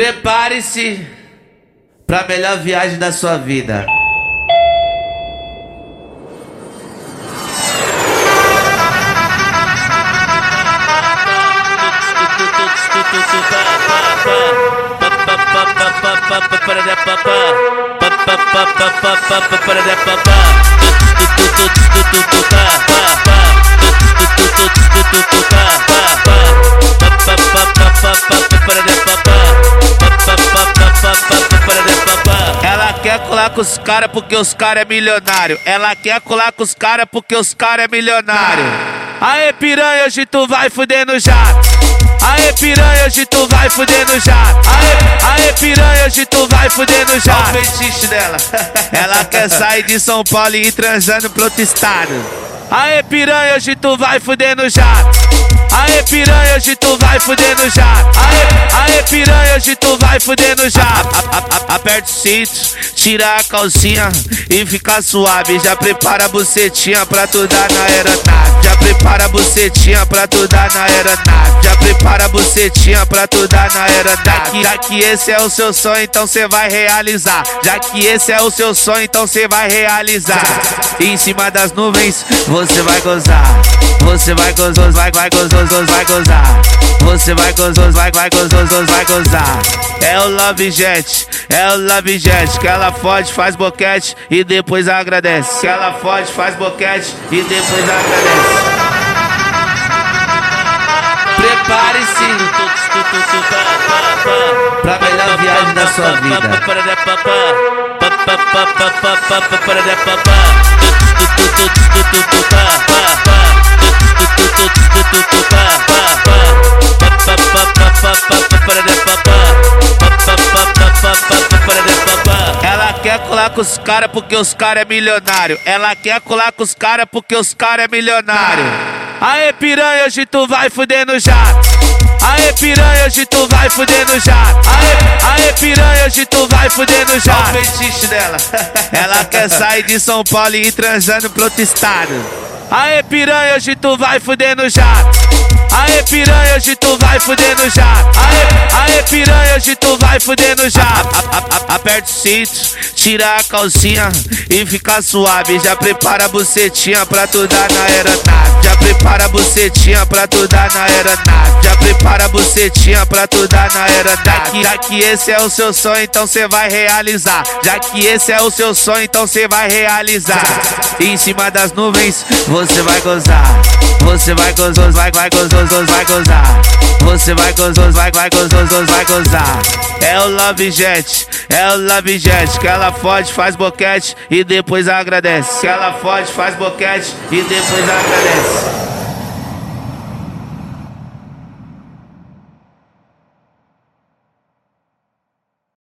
Prepare-se para a melhor viagem da sua vida. colar com os cara porque os cara é milionário. Ela quer colar com os cara porque os cara é milionário. Aê piranha, hoje tu vai fuder no jato. Aê piranha, hoje tu vai fuder no jato. Aê, aê piranha, hoje tu vai fuder no jato. Olha o fetiche dela. Ela quer sair de São Paulo e ir transando pro outro estado. Aê piranha, hoje tu vai fuder no jato. Aê piranha, hoje tu vai fuder no jato. Aê, aê piranha, hoje tu vai fuder no jato. A- a- a- Aperta o cinto, tira a calcinha e fica suave. Já prepara a bucetinha pra tu dar na aeronave. Já prepara a bucetinha pra tu dar na aeronave. Já prepara a bucetinha pra tu dar na aeronave. Já que, esse é o seu sonho, então cê vai realizar. Já que esse é o seu sonho, então cê vai realizar. Em cima das nuvens, você vai gozar. Você vai gozar, vai, vai gozar, vai gozar. Você vai gozar, vai, vai gozar, vai gozar. É o Love Jet, é o Love Jet. Que ela fode, faz boquete e depois agradece. Que ela fode, faz boquete e depois agradece. Prepare-se pra melhor viagem da sua vida. Ela quer colar com os cara porque os cara é milionário. Ela quer colar com os cara porque os cara é milionário. Aê piranha, hoje tu vai fuder no jato. Aê piranha, hoje tu vai fuder no jato. Aê, aê piranha, hoje tu vai fuder no jato. Olha o fetiche dela. Ela quer sair de São Paulo e ir transando pro outro estado. Aê piranha, hoje tu vai fuder no jato. Aê piranha, hoje tu vai fuder no jato. Aê, aê piranha, hoje tu vai fuder no jato. A- a- a- Aperta o cinto, tira a calcinha e fica suave. Já prepara a bucetinha pra tu dar na aeronave. Já prepara a bucetinha pra tu dar na aeronave. Já prepara a bucetinha pra tu dar na aeronave. Já que, já esse é o seu sonho, então cê vai realizar. Já que esse é o seu sonho, então cê vai realizar. Em cima das nuvens, você vai gozar. Você vai gozar, vai, vai gozar, vai gozar. Você vai gozar, vai, vai gozar, vai gozar. É o Love Jet, é o Love Jet. Que ela fode, faz boquete e depois agradece. Que ela fode, faz boquete e depois agradece.